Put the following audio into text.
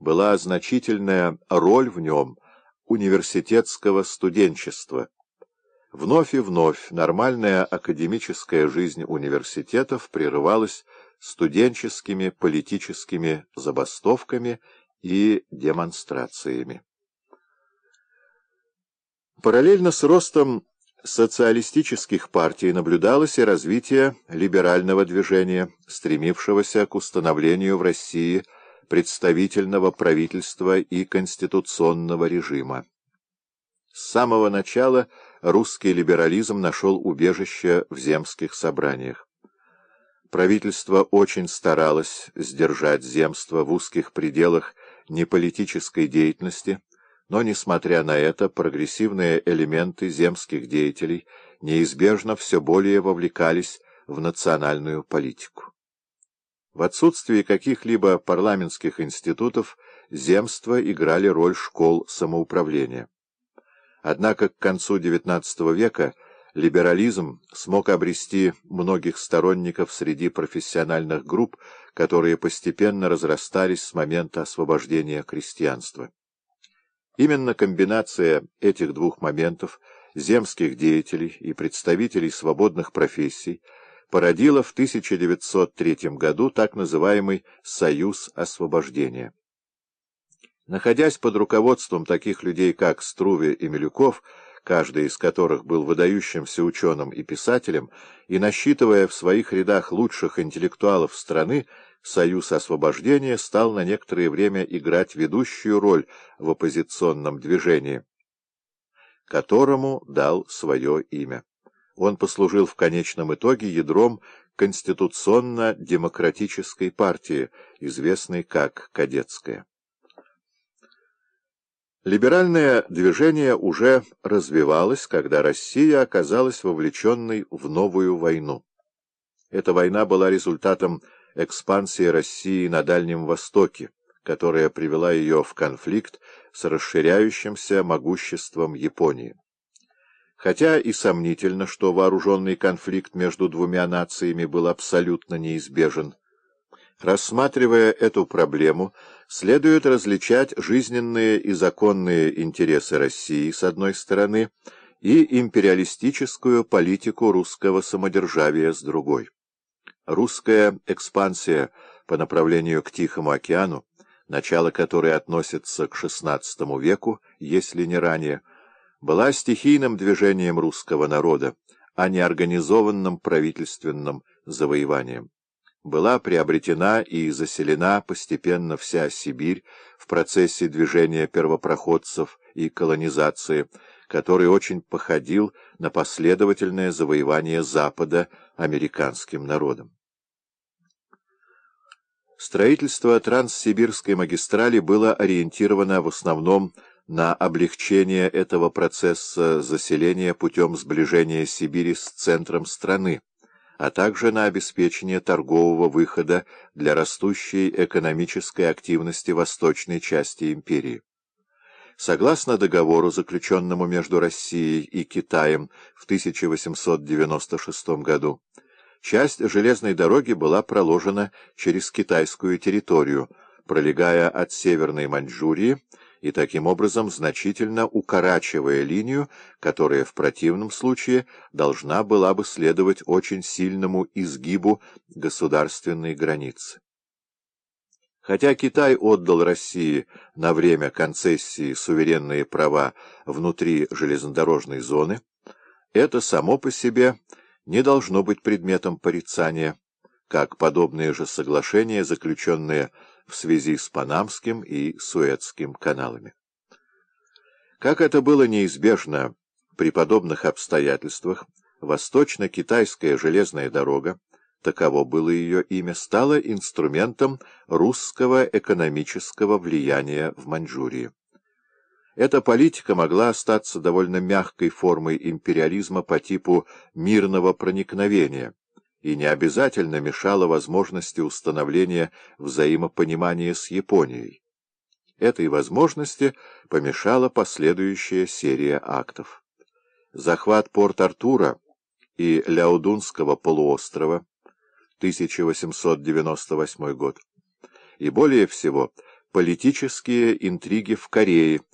была значительная роль в нем университетского студенчества. Вновь и вновь нормальная академическая жизнь университетов прерывалась студенческими политическими забастовками и демонстрациями. Параллельно с ростом социалистических партий наблюдалось и развитие либерального движения, стремившегося к установлению в России представительного правительства и конституционного режима. С самого начала русский либерализм нашел убежище в земских собраниях. Правительство очень старалось сдержать земство в узких пределах неполитической деятельности, но, несмотря на это, прогрессивные элементы земских деятелей неизбежно все более вовлекались в национальную политику. В отсутствии каких-либо парламентских институтов земства играли роль школ самоуправления. Однако к концу XIX века либерализм смог обрести многих сторонников среди профессиональных групп, которые постепенно разрастались с момента освобождения крестьянства. Именно комбинация этих двух моментов, земских деятелей и представителей свободных профессий, породила в 1903 году так называемый «Союз освобождения». Находясь под руководством таких людей, как Струве и Милюков, каждый из которых был выдающимся ученым и писателем, и насчитывая в своих рядах лучших интеллектуалов страны, Союз освобождения стал на некоторое время играть ведущую роль в оппозиционном движении, которому дал свое имя. Он послужил в конечном итоге ядром конституционно-демократической партии, известной как Кадетская. Либеральное движение уже развивалось, когда Россия оказалась вовлеченной в новую войну. Эта война была результатом экспансии России на Дальнем Востоке, которая привела ее в конфликт с расширяющимся могуществом Японии. Хотя и сомнительно, что вооруженный конфликт между двумя нациями был абсолютно неизбежен, рассматривая эту проблему, следует различать жизненные и законные интересы России с одной стороны и империалистическую политику русского самодержавия с другой. Русская экспансия по направлению к Тихому океану, начало которой относится к XVI веку, если не ранее, была стихийным движением русского народа, а не организованным правительственным завоеванием. Была приобретена и заселена постепенно вся Сибирь в процессе движения первопроходцев и колонизации, который очень походил на последовательное завоевание Запада американским народом. Строительство Транссибирской магистрали было ориентировано в основном на облегчение этого процесса заселения путем сближения Сибири с центром страны, а также на обеспечение торгового выхода для растущей экономической активности восточной части империи. Согласно договору, заключенному между Россией и Китаем в 1896 году, Часть железной дороги была проложена через китайскую территорию, пролегая от Северной Маньчжурии и таким образом значительно укорачивая линию, которая в противном случае должна была бы следовать очень сильному изгибу государственной границы. Хотя Китай отдал России на время концессии суверенные права внутри железнодорожной зоны, это само по себе не должно быть предметом порицания, как подобные же соглашения, заключенные в связи с Панамским и Суэцким каналами. Как это было неизбежно при подобных обстоятельствах, Восточно-Китайская железная дорога, таково было ее имя, стала инструментом русского экономического влияния в Маньчжурии. Эта политика могла остаться довольно мягкой формой империализма по типу мирного проникновения и не обязательно мешала возможности установления взаимопонимания с Японией. Этой возможности помешала последующая серия актов. Захват Порт-Артура и Ляодунского полуострова, 1898 год, и более всего Политические интриги в Корее